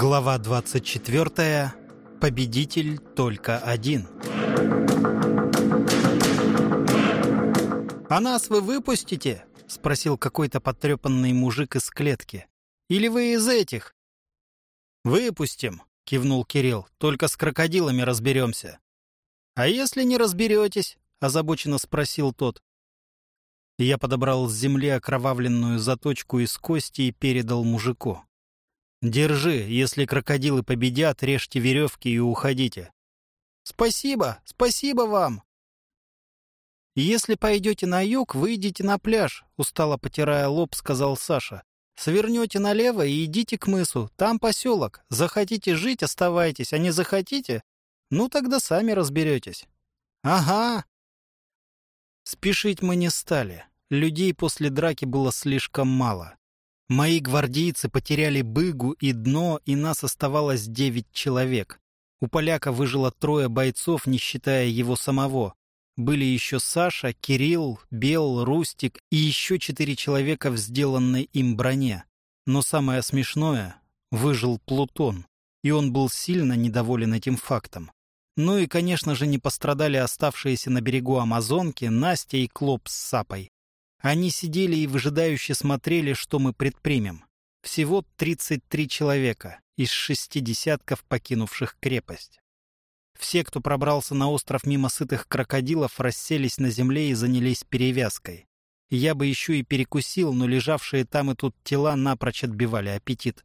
Глава 24. Победитель только один. «А нас вы выпустите?» — спросил какой-то потрепанный мужик из клетки. «Или вы из этих?» «Выпустим», — кивнул Кирилл. «Только с крокодилами разберемся». «А если не разберетесь?» — озабоченно спросил тот. Я подобрал с земли окровавленную заточку из кости и передал мужику. «Держи, если крокодилы победят, режьте веревки и уходите». «Спасибо, спасибо вам!» «Если пойдете на юг, выйдете на пляж», — устало потирая лоб, сказал Саша. «Свернете налево и идите к мысу. Там поселок. Захотите жить — оставайтесь, а не захотите? Ну, тогда сами разберетесь». «Ага». Спешить мы не стали. Людей после драки было слишком мало. Мои гвардейцы потеряли быгу и дно, и нас оставалось девять человек. У поляка выжило трое бойцов, не считая его самого. Были еще Саша, Кирилл, Бел, Рустик и еще четыре человека в сделанной им броне. Но самое смешное — выжил Плутон, и он был сильно недоволен этим фактом. Ну и, конечно же, не пострадали оставшиеся на берегу Амазонки Настя и Клоп с Сапой. Они сидели и выжидающе смотрели, что мы предпримем. Всего 33 человека из шести десятков покинувших крепость. Все, кто пробрался на остров мимо сытых крокодилов, расселись на земле и занялись перевязкой. Я бы еще и перекусил, но лежавшие там и тут тела напрочь отбивали аппетит.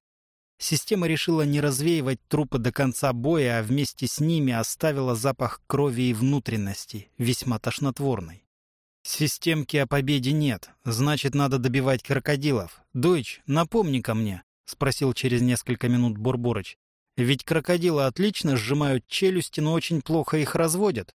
Система решила не развеивать трупы до конца боя, а вместе с ними оставила запах крови и внутренности, весьма тошнотворный. Системки о победе нет, значит, надо добивать крокодилов. Дойч, напомни-ка мне, — спросил через несколько минут Бурборыч. Ведь крокодилы отлично сжимают челюсти, но очень плохо их разводят.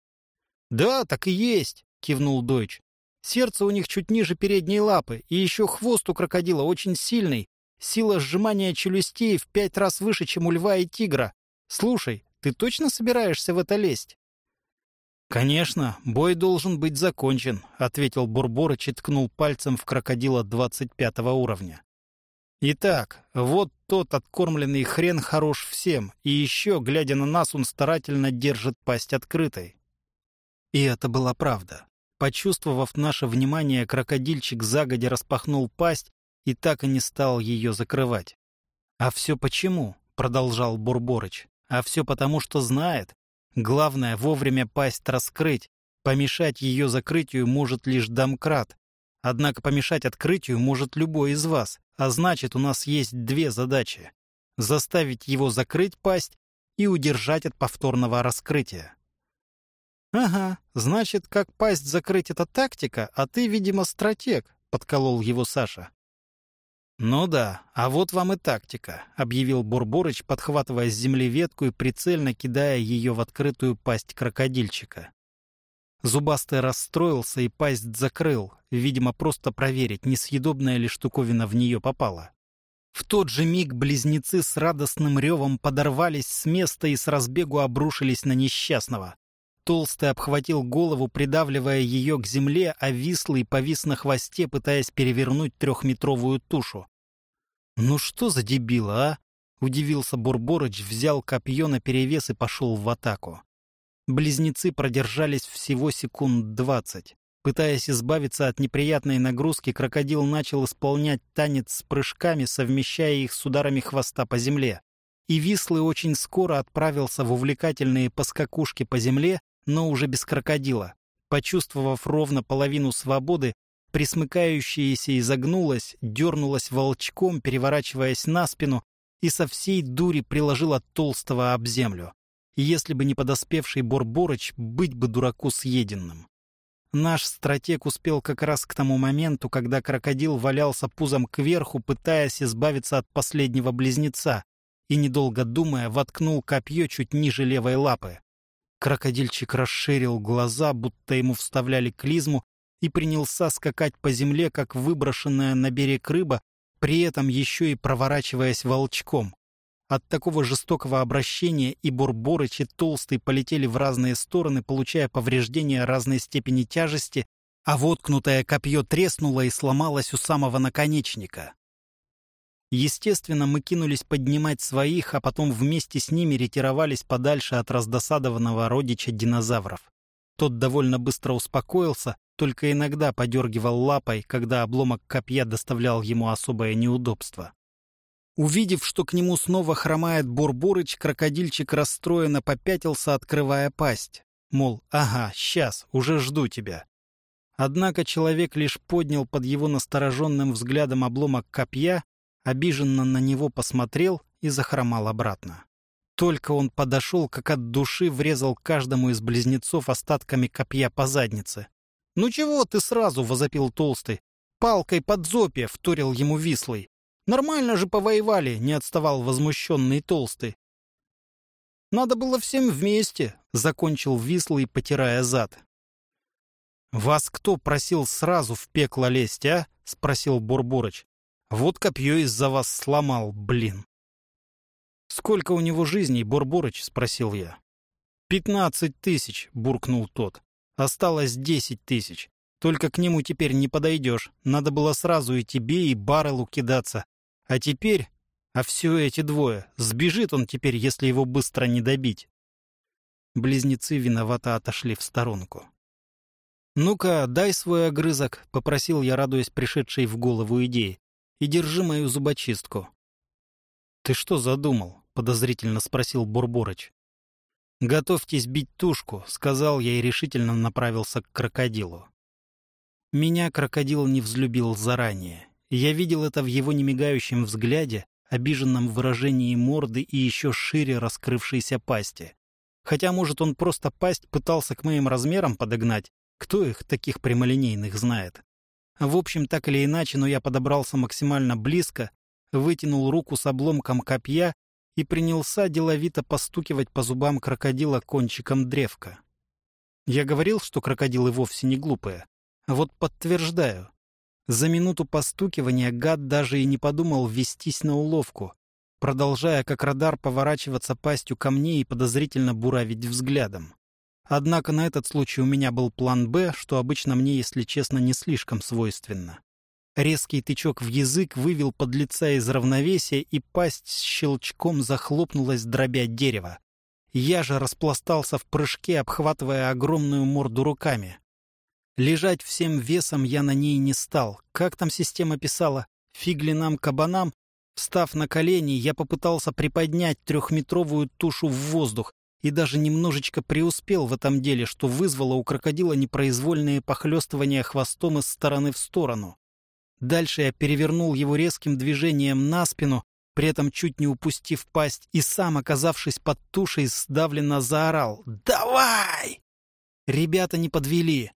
Да, так и есть, — кивнул Дойч. Сердце у них чуть ниже передней лапы, и еще хвост у крокодила очень сильный. Сила сжимания челюстей в пять раз выше, чем у льва и тигра. Слушай, ты точно собираешься в это лезть? «Конечно, бой должен быть закончен», — ответил Бурборыч и ткнул пальцем в крокодила 25 уровня. «Итак, вот тот откормленный хрен хорош всем, и еще, глядя на нас, он старательно держит пасть открытой». И это была правда. Почувствовав наше внимание, крокодильчик загодя распахнул пасть и так и не стал ее закрывать. «А все почему?» — продолжал Бурборыч. «А все потому, что знает, Главное — вовремя пасть раскрыть. Помешать ее закрытию может лишь домкрат. Однако помешать открытию может любой из вас. А значит, у нас есть две задачи. Заставить его закрыть пасть и удержать от повторного раскрытия. «Ага, значит, как пасть закрыть — это тактика, а ты, видимо, стратег», — подколол его Саша. «Ну да, а вот вам и тактика», — объявил Бурборыч, подхватывая с земли ветку и прицельно кидая ее в открытую пасть крокодильчика. Зубастый расстроился и пасть закрыл, видимо, просто проверить, несъедобная ли штуковина в нее попала. В тот же миг близнецы с радостным ревом подорвались с места и с разбегу обрушились на несчастного. Толстый обхватил голову, придавливая ее к земле, а вислый повис на хвосте, пытаясь перевернуть трехметровую тушу. «Ну что за дебил, а?» — удивился Бурборыч, взял копье наперевес и пошел в атаку. Близнецы продержались всего секунд двадцать. Пытаясь избавиться от неприятной нагрузки, крокодил начал исполнять танец с прыжками, совмещая их с ударами хвоста по земле. И Вислый очень скоро отправился в увлекательные поскакушки по земле, но уже без крокодила. Почувствовав ровно половину свободы, присмыкающаяся изогнулась, дернулась волчком, переворачиваясь на спину, и со всей дури приложила толстого об землю. Если бы не подоспевший Борборыч, быть бы дураку съеденным. Наш стратег успел как раз к тому моменту, когда крокодил валялся пузом кверху, пытаясь избавиться от последнего близнеца, и, недолго думая, воткнул копье чуть ниже левой лапы. Крокодильчик расширил глаза, будто ему вставляли клизму, и принялся скакать по земле, как выброшенная на берег рыба, при этом еще и проворачиваясь волчком. От такого жестокого обращения и Бурборыч, и Толстый полетели в разные стороны, получая повреждения разной степени тяжести, а воткнутое копье треснуло и сломалось у самого наконечника. Естественно, мы кинулись поднимать своих, а потом вместе с ними ретировались подальше от раздосадованного родича динозавров. Тот довольно быстро успокоился, только иногда подергивал лапой, когда обломок копья доставлял ему особое неудобство. Увидев, что к нему снова хромает Бурбурыч, крокодильчик расстроенно попятился, открывая пасть. Мол, ага, сейчас, уже жду тебя. Однако человек лишь поднял под его настороженным взглядом обломок копья, обиженно на него посмотрел и захромал обратно. Только он подошел, как от души врезал каждому из близнецов остатками копья по заднице. «Ну чего ты сразу?» — возопил Толстый. «Палкой под зопе!» — вторил ему Вислый. Нормально же повоевали, не отставал возмущенный толстый. Надо было всем вместе, закончил вислый, потирая зад. Вас кто просил сразу в пекло лезть, а? спросил Бурборыч. Вот копье из-за вас сломал, блин. Сколько у него жизней, Бурборыч? спросил я. «Пятнадцать тысяч», — буркнул тот. «Осталось десять тысяч. Только к нему теперь не подойдешь. Надо было сразу и тебе, и Баррелу кидаться. А теперь... А все эти двое. Сбежит он теперь, если его быстро не добить. Близнецы виновато отошли в сторонку. «Ну-ка, дай свой огрызок», — попросил я, радуясь пришедшей в голову идее. «И держи мою зубочистку». «Ты что задумал?» — подозрительно спросил Бурборыч. «Готовьтесь бить тушку», — сказал я и решительно направился к крокодилу. Меня крокодил не взлюбил заранее. Я видел это в его немигающем взгляде, обиженном выражении морды и еще шире раскрывшейся пасти. Хотя, может, он просто пасть пытался к моим размерам подогнать, кто их, таких прямолинейных, знает. В общем, так или иначе, но я подобрался максимально близко, вытянул руку с обломком копья и принялся деловито постукивать по зубам крокодила кончиком древка. Я говорил, что крокодилы вовсе не глупые. Вот подтверждаю. За минуту постукивания гад даже и не подумал ввестись на уловку, продолжая как радар поворачиваться пастью ко мне и подозрительно буравить взглядом. Однако на этот случай у меня был план «Б», что обычно мне, если честно, не слишком свойственно. Резкий тычок в язык вывел подлеца из равновесия, и пасть с щелчком захлопнулась, дробя дерево. Я же распластался в прыжке, обхватывая огромную морду руками. Лежать всем весом я на ней не стал. Как там система писала? Фиглинам кабанам? Встав на колени, я попытался приподнять трехметровую тушу в воздух и даже немножечко преуспел в этом деле, что вызвало у крокодила непроизвольные похлестывания хвостом из стороны в сторону. Дальше я перевернул его резким движением на спину, при этом чуть не упустив пасть, и сам, оказавшись под тушей, сдавленно заорал «Давай!». Ребята не подвели.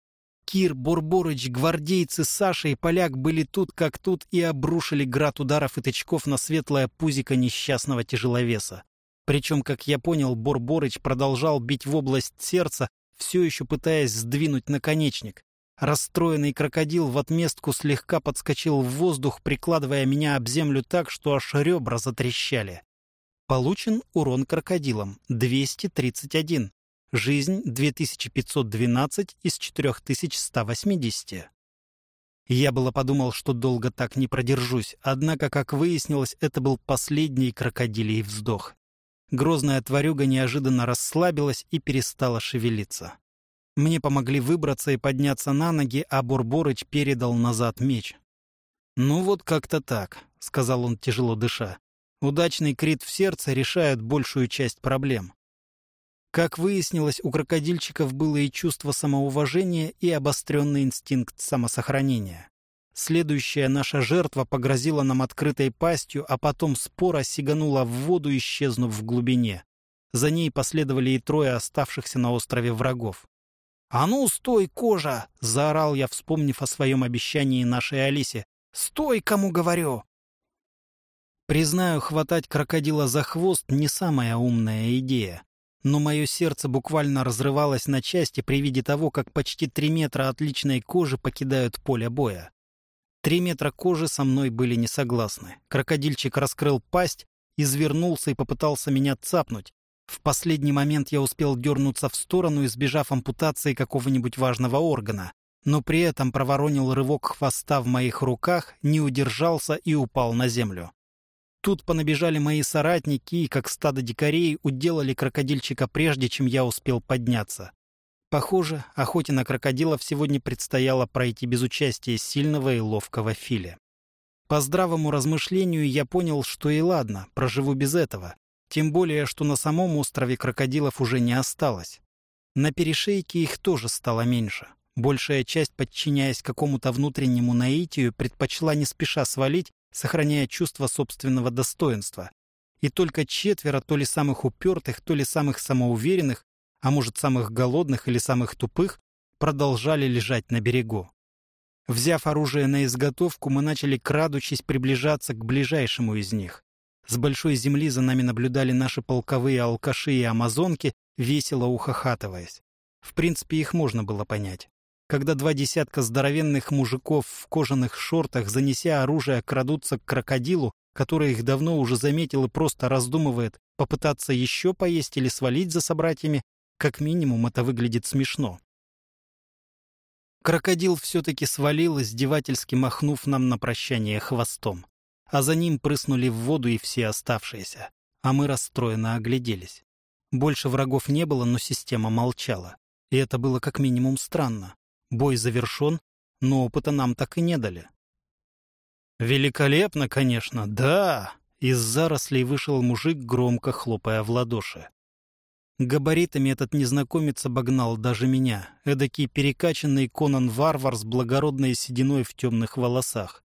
Кир, Бурборыч, гвардейцы, Саша и Поляк были тут как тут и обрушили град ударов и тычков на светлое пузико несчастного тяжеловеса. Причем, как я понял, Борборыч продолжал бить в область сердца, все еще пытаясь сдвинуть наконечник. Расстроенный крокодил в отместку слегка подскочил в воздух, прикладывая меня об землю так, что аж ребра затрещали. Получен урон крокодилом — 231. Жизнь 2512 из 4180. Я было подумал, что долго так не продержусь, однако, как выяснилось, это был последний крокодилий вздох. Грозная тварюга неожиданно расслабилась и перестала шевелиться. Мне помогли выбраться и подняться на ноги, а Бурборыч передал назад меч. «Ну вот как-то так», — сказал он, тяжело дыша. «Удачный крит в сердце решает большую часть проблем. Как выяснилось, у крокодильчиков было и чувство самоуважения, и обостренный инстинкт самосохранения. Следующая наша жертва погрозила нам открытой пастью, а потом спора сиганула в воду, исчезнув в глубине. За ней последовали и трое оставшихся на острове врагов. «А ну, стой, кожа!» — заорал я, вспомнив о своем обещании нашей Алисе. «Стой, кому говорю!» Признаю, хватать крокодила за хвост не самая умная идея но мое сердце буквально разрывалось на части при виде того, как почти три метра отличной кожи покидают поле боя. Три метра кожи со мной были не согласны. Крокодильчик раскрыл пасть, извернулся и попытался меня цапнуть. В последний момент я успел дернуться в сторону, избежав ампутации какого-нибудь важного органа, но при этом проворонил рывок хвоста в моих руках, не удержался и упал на землю. Тут понабежали мои соратники и, как стадо дикарей, уделали крокодильчика прежде, чем я успел подняться. Похоже, охоте на крокодилов сегодня предстояло пройти без участия сильного и ловкого Филя. По здравому размышлению я понял, что и ладно, проживу без этого. Тем более, что на самом острове крокодилов уже не осталось. На перешейке их тоже стало меньше. Большая часть, подчиняясь какому-то внутреннему наитию, предпочла не спеша свалить, сохраняя чувство собственного достоинства. И только четверо то ли самых упертых, то ли самых самоуверенных, а может самых голодных или самых тупых, продолжали лежать на берегу. Взяв оружие на изготовку, мы начали, крадучись, приближаться к ближайшему из них. С большой земли за нами наблюдали наши полковые алкаши и амазонки, весело ухахатываясь. В принципе, их можно было понять. Когда два десятка здоровенных мужиков в кожаных шортах, занеся оружие, крадутся к крокодилу, который их давно уже заметил и просто раздумывает, попытаться еще поесть или свалить за собратьями, как минимум это выглядит смешно. Крокодил все-таки свалил, издевательски махнув нам на прощание хвостом. А за ним прыснули в воду и все оставшиеся. А мы расстроенно огляделись. Больше врагов не было, но система молчала. И это было как минимум странно. Бой завершен, но опыта нам так и не дали. «Великолепно, конечно, да!» Из зарослей вышел мужик, громко хлопая в ладоши. Габаритами этот незнакомец обогнал даже меня, эдакий перекачанный Конан-варвар с благородной сединой в темных волосах.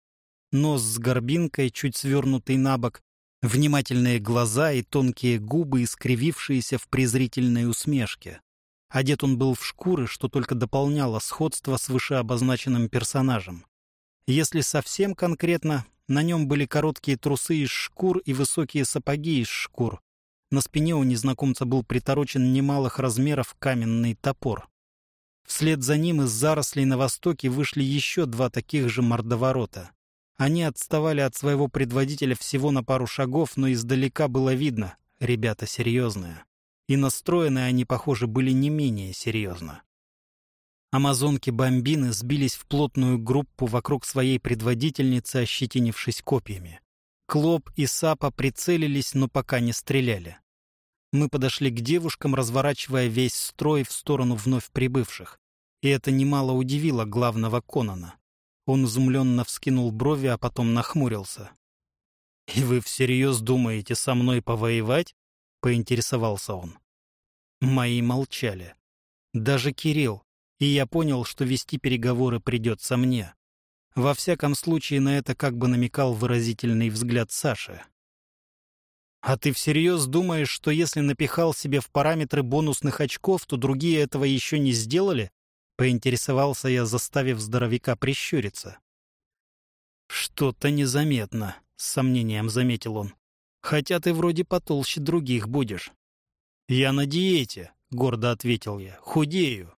Нос с горбинкой, чуть свернутый на бок, внимательные глаза и тонкие губы, искривившиеся в презрительной усмешке. Одет он был в шкуры, что только дополняло сходство с вышеобозначенным персонажем. Если совсем конкретно, на нем были короткие трусы из шкур и высокие сапоги из шкур, на спине у незнакомца был приторочен немалых размеров каменный топор. Вслед за ним из зарослей на востоке вышли еще два таких же мордоворота. Они отставали от своего предводителя всего на пару шагов, но издалека было видно — ребята серьезные. И настроены они, похоже, были не менее серьезно. Амазонки-бомбины сбились в плотную группу вокруг своей предводительницы, ощетинившись копьями. Клоп и Сапа прицелились, но пока не стреляли. Мы подошли к девушкам, разворачивая весь строй в сторону вновь прибывших. И это немало удивило главного Конона. Он изумленно вскинул брови, а потом нахмурился. «И вы всерьез думаете со мной повоевать?» — поинтересовался он. Мои молчали. Даже Кирилл. И я понял, что вести переговоры придется мне. Во всяком случае, на это как бы намекал выразительный взгляд Саши. «А ты всерьез думаешь, что если напихал себе в параметры бонусных очков, то другие этого еще не сделали?» — поинтересовался я, заставив здоровяка прищуриться. «Что-то незаметно», — с сомнением заметил он. «Хотя ты вроде потолще других будешь». «Я на диете», — гордо ответил я. «Худею».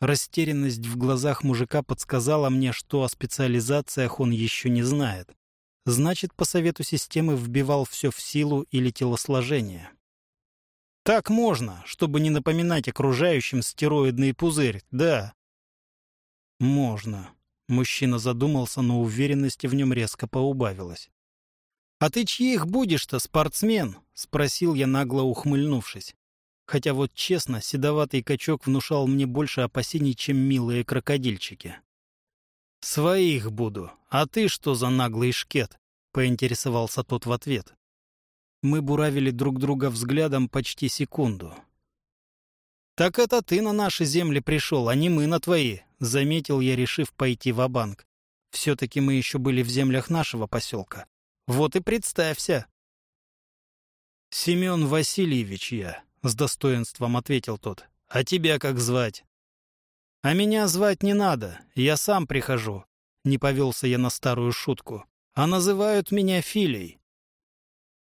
Растерянность в глазах мужика подсказала мне, что о специализациях он еще не знает. Значит, по совету системы вбивал все в силу или телосложение. Так можно, чтобы не напоминать окружающим стероидный пузырь, да. Можно. Мужчина задумался, но уверенности в нем резко поубавилась. «А ты чьих будешь-то, спортсмен?» — спросил я, нагло ухмыльнувшись. Хотя вот честно, седоватый качок внушал мне больше опасений, чем милые крокодильчики. «Своих буду. А ты что за наглый шкет?» — поинтересовался тот в ответ. Мы буравили друг друга взглядом почти секунду. «Так это ты на наши земли пришел, а не мы на твои», — заметил я, решив пойти в банк Все-таки мы еще были в землях нашего поселка. Вот и представься. «Семен Васильевич я», с достоинством ответил тот. «А тебя как звать?» «А меня звать не надо, я сам прихожу», — не повелся я на старую шутку. «А называют меня Филей».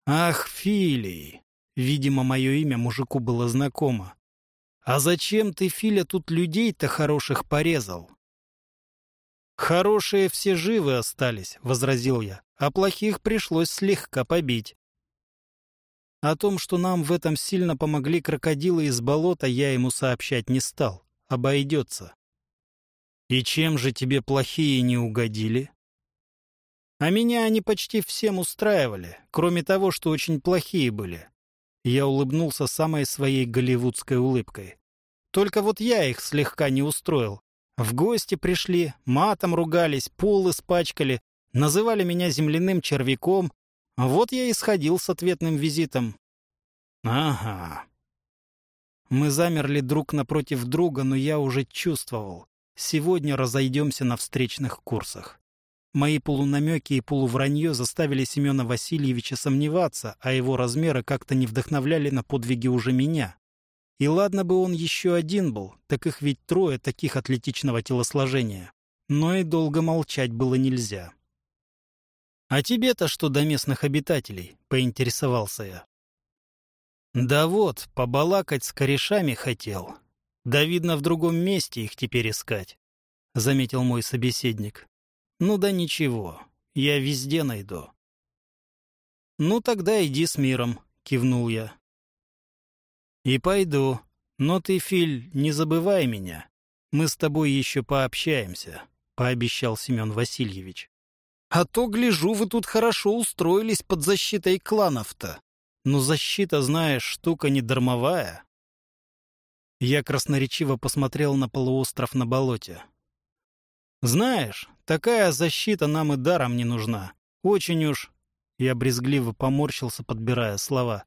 «Ах, Филей!» Видимо, мое имя мужику было знакомо. «А зачем ты, Филя, тут людей-то хороших порезал?» «Хорошие все живы остались», — возразил я, «а плохих пришлось слегка побить». О том, что нам в этом сильно помогли крокодилы из болота, я ему сообщать не стал. Обойдется. «И чем же тебе плохие не угодили?» А меня они почти всем устраивали, кроме того, что очень плохие были. Я улыбнулся самой своей голливудской улыбкой. Только вот я их слегка не устроил. В гости пришли, матом ругались, пол испачкали, называли меня земляным червяком. Вот я и сходил с ответным визитом. Ага. Мы замерли друг напротив друга, но я уже чувствовал. Сегодня разойдемся на встречных курсах. Мои полунамеки и полувранье заставили Семена Васильевича сомневаться, а его размеры как-то не вдохновляли на подвиги уже меня. И ладно бы он еще один был, так их ведь трое таких атлетичного телосложения. Но и долго молчать было нельзя. «А тебе-то что до местных обитателей?» — поинтересовался я. «Да вот, побалакать с корешами хотел. Да, видно, в другом месте их теперь искать», — заметил мой собеседник. «Ну да ничего, я везде найду». «Ну тогда иди с миром», — кивнул я. «И пойду. Но ты, Филь, не забывай меня. Мы с тобой еще пообщаемся», — пообещал Семен Васильевич. «А то, гляжу, вы тут хорошо устроились под защитой кланов-то. Но защита, знаешь, штука не дармовая». Я красноречиво посмотрел на полуостров на болоте. «Знаешь, такая защита нам и даром не нужна. Очень уж...» Я брезгливо поморщился, подбирая слова.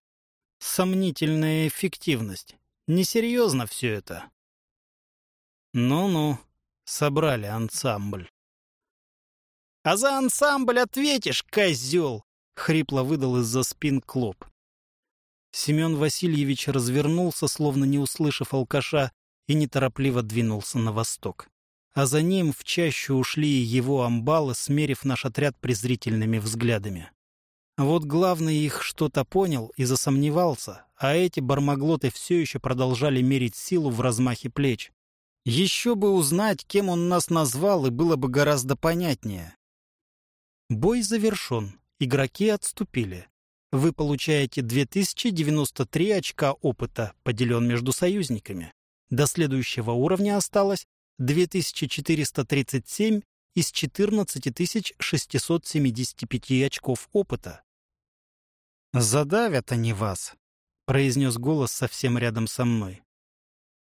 «Сомнительная эффективность. Несерьезно все это». «Ну-ну, собрали ансамбль». «А за ансамбль ответишь, козел!» — хрипло выдал из-за спин Клоп. Семен Васильевич развернулся, словно не услышав алкаша, и неторопливо двинулся на восток а за ним в чащу ушли его амбалы, смерив наш отряд презрительными взглядами. Вот главный их что-то понял и засомневался, а эти бармаглоты все еще продолжали мерить силу в размахе плеч. Еще бы узнать, кем он нас назвал, и было бы гораздо понятнее. Бой завершен, игроки отступили. Вы получаете 2093 очка опыта, поделен между союзниками. До следующего уровня осталось 2437 из 14675 очков опыта. «Задавят они вас», — произнес голос совсем рядом со мной.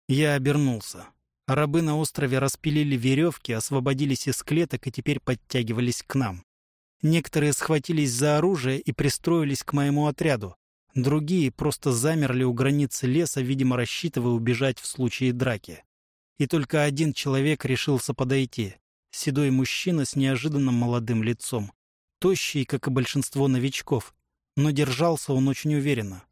Я обернулся. Рабы на острове распилили веревки, освободились из клеток и теперь подтягивались к нам. Некоторые схватились за оружие и пристроились к моему отряду. Другие просто замерли у границы леса, видимо, рассчитывая убежать в случае драки и только один человек решился подойти. Седой мужчина с неожиданно молодым лицом. Тощий, как и большинство новичков, но держался он очень уверенно.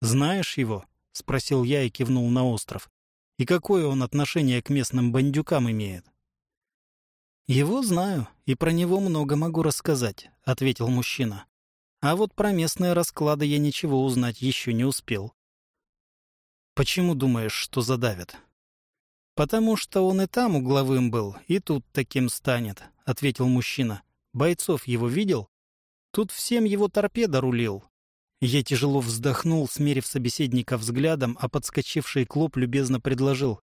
«Знаешь его?» — спросил я и кивнул на остров. «И какое он отношение к местным бандюкам имеет?» «Его знаю, и про него много могу рассказать», — ответил мужчина. «А вот про местные расклады я ничего узнать еще не успел». «Почему думаешь, что задавят?» «Потому что он и там угловым был, и тут таким станет», — ответил мужчина. «Бойцов его видел? Тут всем его торпеда рулил». Я тяжело вздохнул, смерив собеседника взглядом, а подскочивший Клоп любезно предложил.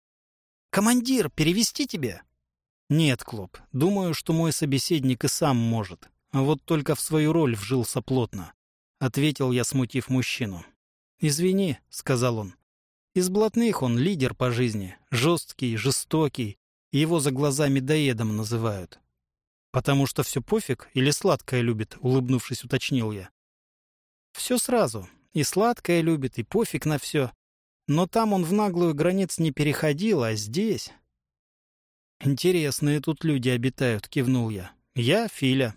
«Командир, перевести тебе?» «Нет, Клоп, думаю, что мой собеседник и сам может. А вот только в свою роль вжился плотно», — ответил я, смутив мужчину. «Извини», — сказал он. Из блатных он лидер по жизни, жесткий, жестокий, его за глазами доедом называют. «Потому что все пофиг или сладкое любит?» — улыбнувшись, уточнил я. «Все сразу. И сладкое любит, и пофиг на все. Но там он в наглую границ не переходил, а здесь...» «Интересные тут люди обитают», — кивнул я. «Я Филя».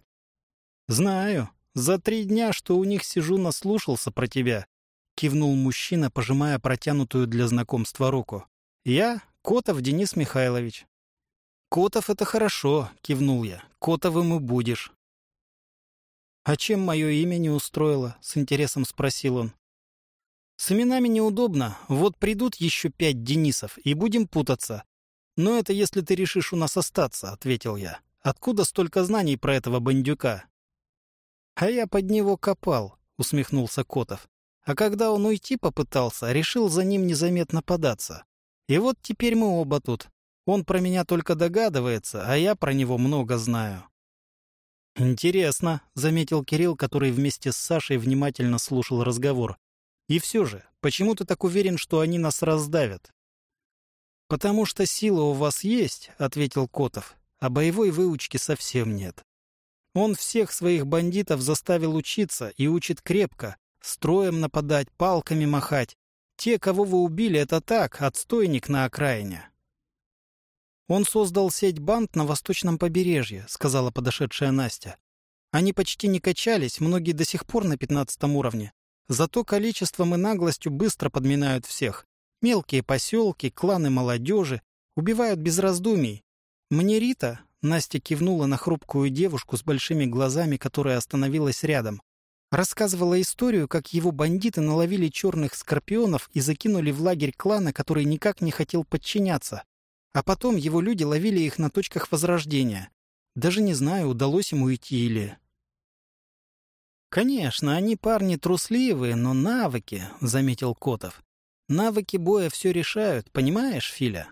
«Знаю. За три дня, что у них сижу, наслушался про тебя. — кивнул мужчина, пожимая протянутую для знакомства руку. «Я Котов Денис Михайлович». «Котов — это хорошо», — кивнул я. «Котовым и будешь». «А чем мое имя не устроило?» — с интересом спросил он. «С именами неудобно. Вот придут еще пять Денисов, и будем путаться. Но это если ты решишь у нас остаться», — ответил я. «Откуда столько знаний про этого бандюка?» «А я под него копал», — усмехнулся Котов. А когда он уйти попытался, решил за ним незаметно податься. И вот теперь мы оба тут. Он про меня только догадывается, а я про него много знаю. «Интересно», — заметил Кирилл, который вместе с Сашей внимательно слушал разговор. «И все же, почему ты так уверен, что они нас раздавят?» «Потому что сила у вас есть», — ответил Котов, «а боевой выучки совсем нет. Он всех своих бандитов заставил учиться и учит крепко, строем нападать, палками махать. Те, кого вы убили, это так, отстойник на окраине. Он создал сеть банд на восточном побережье, сказала подошедшая Настя. Они почти не качались, многие до сих пор на пятнадцатом уровне. Зато количеством и наглостью быстро подминают всех. Мелкие поселки, кланы молодежи убивают без раздумий. Мне Рита, Настя кивнула на хрупкую девушку с большими глазами, которая остановилась рядом. Рассказывала историю, как его бандиты наловили черных скорпионов и закинули в лагерь клана, который никак не хотел подчиняться. А потом его люди ловили их на точках возрождения. Даже не знаю, удалось ему уйти или... «Конечно, они парни трусливые, но навыки», — заметил Котов. «Навыки боя все решают, понимаешь, Филя?»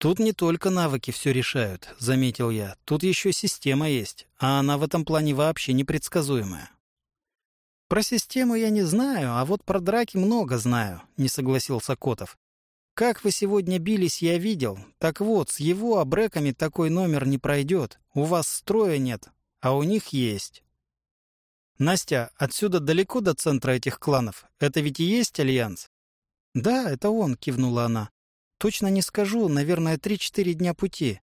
«Тут не только навыки все решают», — заметил я. «Тут еще система есть, а она в этом плане вообще непредсказуемая». «Про систему я не знаю, а вот про драки много знаю», — не согласился Котов. «Как вы сегодня бились, я видел. Так вот, с его обреками такой номер не пройдет. У вас строя нет, а у них есть». «Настя, отсюда далеко до центра этих кланов? Это ведь и есть Альянс?» «Да, это он», — кивнула она. Точно не скажу, наверное, три-четыре дня пути.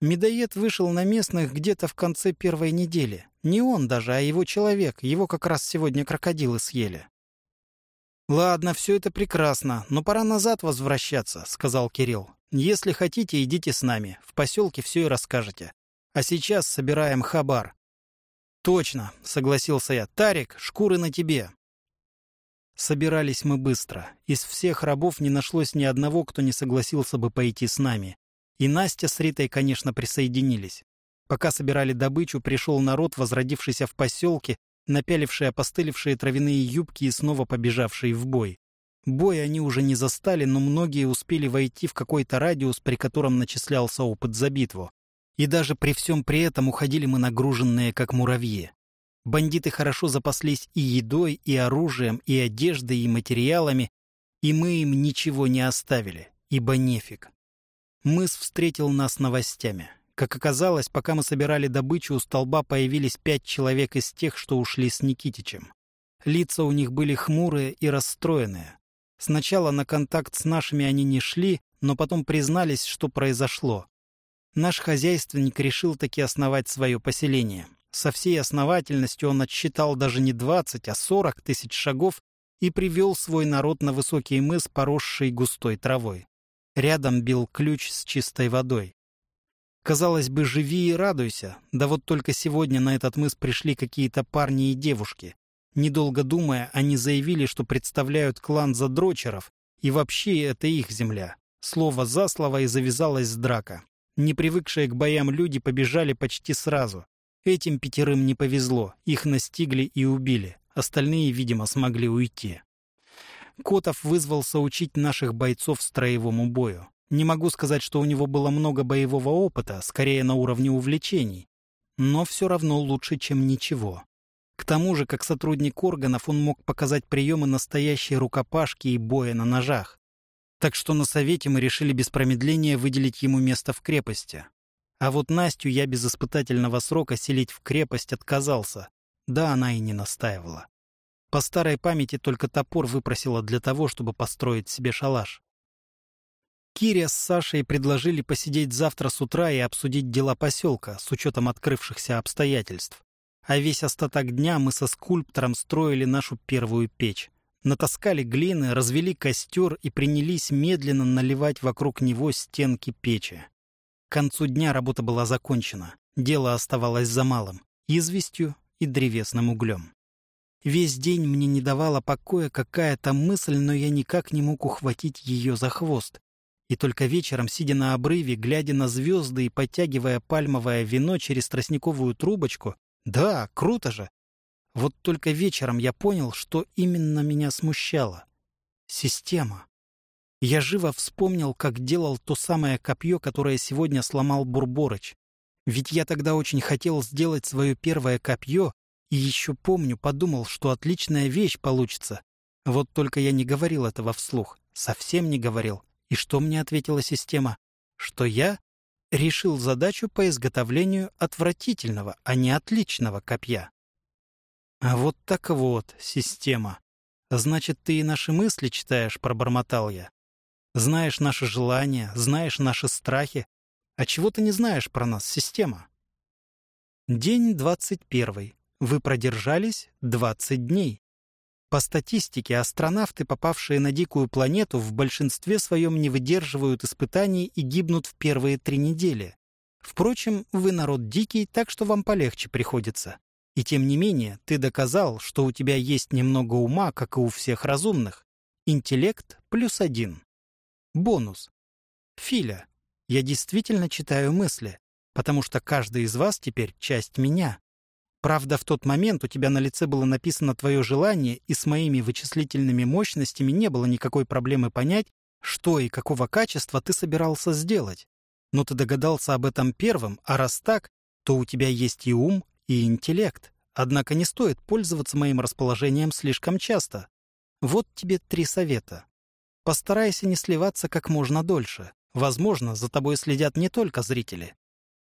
Медоед вышел на местных где-то в конце первой недели. Не он даже, а его человек. Его как раз сегодня крокодилы съели. «Ладно, все это прекрасно, но пора назад возвращаться», — сказал Кирилл. «Если хотите, идите с нами. В поселке все и расскажете. А сейчас собираем хабар». «Точно», — согласился я. «Тарик, шкуры на тебе». Собирались мы быстро. Из всех рабов не нашлось ни одного, кто не согласился бы пойти с нами. И Настя с Ритой, конечно, присоединились. Пока собирали добычу, пришел народ, возродившийся в поселке, напяливший опостылевшие травяные юбки и снова побежавшие в бой. Бой они уже не застали, но многие успели войти в какой-то радиус, при котором начислялся опыт за битву. И даже при всем при этом уходили мы нагруженные, как муравьи. Бандиты хорошо запаслись и едой, и оружием, и одеждой, и материалами, и мы им ничего не оставили, ибо нефиг. Мыс встретил нас новостями. Как оказалось, пока мы собирали добычу, у столба появились пять человек из тех, что ушли с Никитичем. Лица у них были хмурые и расстроенные. Сначала на контакт с нашими они не шли, но потом признались, что произошло. Наш хозяйственник решил таки основать свое поселение. Со всей основательностью он отсчитал даже не 20, а 40 тысяч шагов и привел свой народ на высокий мыс, поросший густой травой. Рядом бил ключ с чистой водой. Казалось бы, живи и радуйся, да вот только сегодня на этот мыс пришли какие-то парни и девушки. Недолго думая, они заявили, что представляют клан задрочеров, и вообще это их земля. Слово за слово и завязалась драка. Не привыкшие к боям люди побежали почти сразу. Этим пятерым не повезло, их настигли и убили. Остальные, видимо, смогли уйти. Котов вызвался учить наших бойцов строевому бою. Не могу сказать, что у него было много боевого опыта, скорее на уровне увлечений. Но все равно лучше, чем ничего. К тому же, как сотрудник органов, он мог показать приемы настоящей рукопашки и боя на ножах. Так что на совете мы решили без промедления выделить ему место в крепости. А вот Настю я без испытательного срока селить в крепость отказался. Да, она и не настаивала. По старой памяти только топор выпросила для того, чтобы построить себе шалаш. Киря с Сашей предложили посидеть завтра с утра и обсудить дела поселка с учетом открывшихся обстоятельств. А весь остаток дня мы со скульптором строили нашу первую печь. Натаскали глины, развели костер и принялись медленно наливать вокруг него стенки печи. К концу дня работа была закончена. Дело оставалось за малым — известью и древесным углем. Весь день мне не давала покоя какая-то мысль, но я никак не мог ухватить ее за хвост. И только вечером, сидя на обрыве, глядя на звезды и подтягивая пальмовое вино через тростниковую трубочку, да, круто же! Вот только вечером я понял, что именно меня смущало. Система. Я живо вспомнил, как делал то самое копье, которое сегодня сломал Бурборыч. Ведь я тогда очень хотел сделать свое первое копье, и еще помню, подумал, что отличная вещь получится. Вот только я не говорил этого вслух, совсем не говорил. И что мне ответила система? Что я решил задачу по изготовлению отвратительного, а не отличного копья. А вот так вот, система. Значит, ты и наши мысли читаешь, пробормотал я. Знаешь наши желания, знаешь наши страхи. А чего ты не знаешь про нас, система? День двадцать первый. Вы продержались двадцать дней. По статистике, астронавты, попавшие на дикую планету, в большинстве своем не выдерживают испытаний и гибнут в первые три недели. Впрочем, вы народ дикий, так что вам полегче приходится. И тем не менее, ты доказал, что у тебя есть немного ума, как и у всех разумных. Интеллект плюс один. Бонус. Филя, я действительно читаю мысли, потому что каждый из вас теперь часть меня. Правда, в тот момент у тебя на лице было написано твое желание, и с моими вычислительными мощностями не было никакой проблемы понять, что и какого качества ты собирался сделать. Но ты догадался об этом первым, а раз так, то у тебя есть и ум, и интеллект. Однако не стоит пользоваться моим расположением слишком часто. Вот тебе три совета. Постарайся не сливаться как можно дольше. Возможно, за тобой следят не только зрители.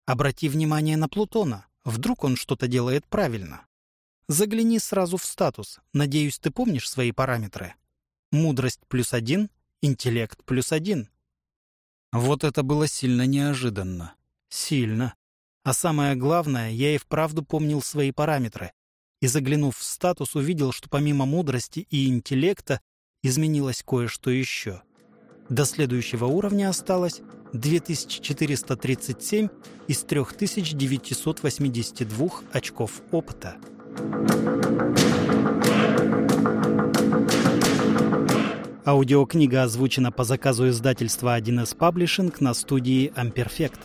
Обрати внимание на Плутона. Вдруг он что-то делает правильно. Загляни сразу в статус. Надеюсь, ты помнишь свои параметры. Мудрость плюс один, интеллект плюс один. Вот это было сильно неожиданно. Сильно. А самое главное, я и вправду помнил свои параметры. И заглянув в статус, увидел, что помимо мудрости и интеллекта изменилось кое-что еще. До следующего уровня осталось 2437 из 3982 очков опыта. Аудиокнига озвучена по заказу издательства 1С Publishing на студии Amperfect.